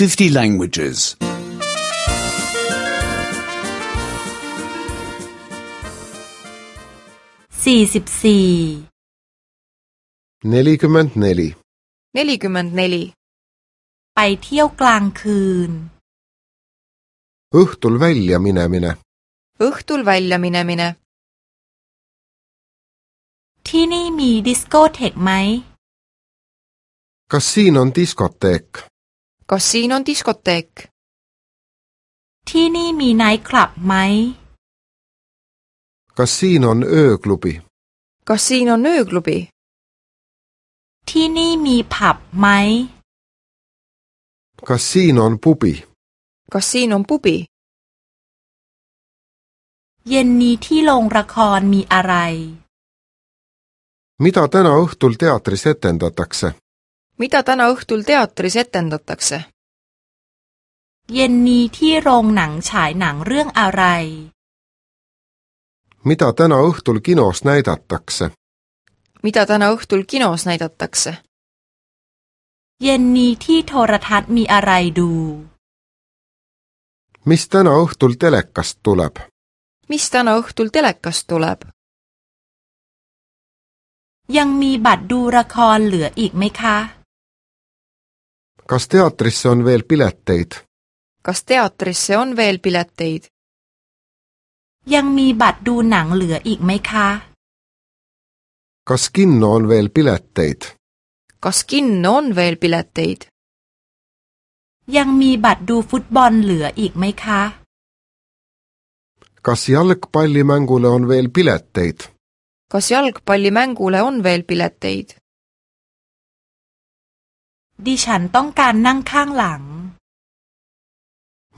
50 languages. 44 nelikümmend neli, nelikümmend neli, ไปเที่ยวกลางคืน õhtul välja minemine, õhtul välja minemine, ที่นี่มีดิสโกเทกไหม kas siin on diskoteek, kas siin on diskoteek, ที่นี่มีไนท์คลับไหม kas siin on ööklubi, kas siin on ööklubi, ที่นี่มีผับไหม kas siin on pubi, kas siin on pubi, เย็นนี้ที่โรงละครมีอะไร mida täna õhtul teatris etendatakse, mida täna õhtul teatris etendatakse , เย็นนี้ที่โรงหนังฉายหนังเรื่องอะไร mida täna õhtul kinos näidatakse , mida täna õhtul kinos näidatakse , เย็นนี้ที่โทรทัศน์มีอะไรดู mis täna õhtul telekast tuleb , mis täna õhtul telekast tuleb , ยังมีบัตรดูละครเหลืออีกไหมคะ kas teatrisse on veel pileteid , kas teatrisse on veel pileteid , ยังมีบัตรดูหนังเหลืออีกไหมคะ kas kinno on veel pileteid , kas kinno on veel pileteid , ยังมีบัตรดูฟุตบอลเหลืออีกไหมคะ kas jalgpallimängule on veel pileteid , kas jalgpallimängule on veel pileteid , ดิฉันต้องการนั่งข้างหลัง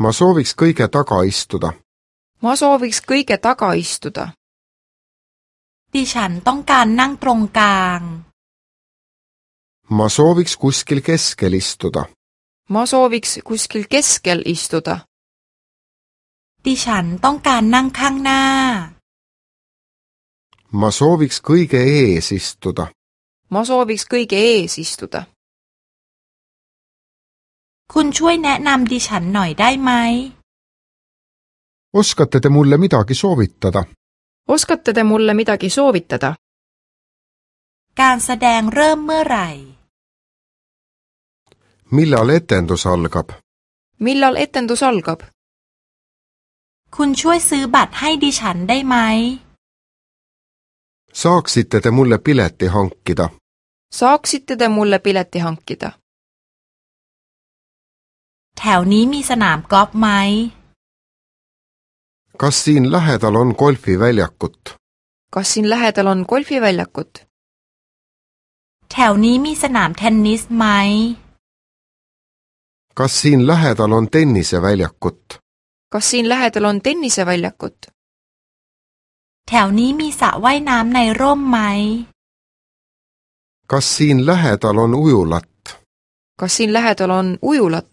ma sooviks kõige taga istuda , ma sooviks kõige taga istuda , ดิฉันต้องการนั่งตรงกลาง ma sooviks kuskil keskel istuda , ma sooviks kuskil keskel istuda , ดิฉันต้องการนั่งข้างหน้า ma sooviks kõige ees istuda , ma sooviks kõige ees istuda , คุณช่วยแนะนำดิฉันหน่อยได้ไหม oskate te mulle midagi soovitada , oskate te mulle midagi soovitada , การแสดงเริ่มเมื่อไหร่ millal etendus algab , millal etendus algab , คุณช่วยซื้อบัตรให้ดิฉันได้ไหม saaksite te mulle pileti hankida , saaksite te mulle pileti hankida , แถวนี้มีสนามกอล์ฟไหม kas siin lähedal on golfiväljakut , kas siin lähedal on golfiväljakut , แถวนี้มีสนามเทนนิสไหม kas siin lähedal on tenniseväljakut , kas siin lähedal on tenniseväljakut , แถวนี้มีสระว่ายน้ำในร่มไหม kas siin lähedal on ujulat , kas siin lähedal on ujulat ,